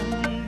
time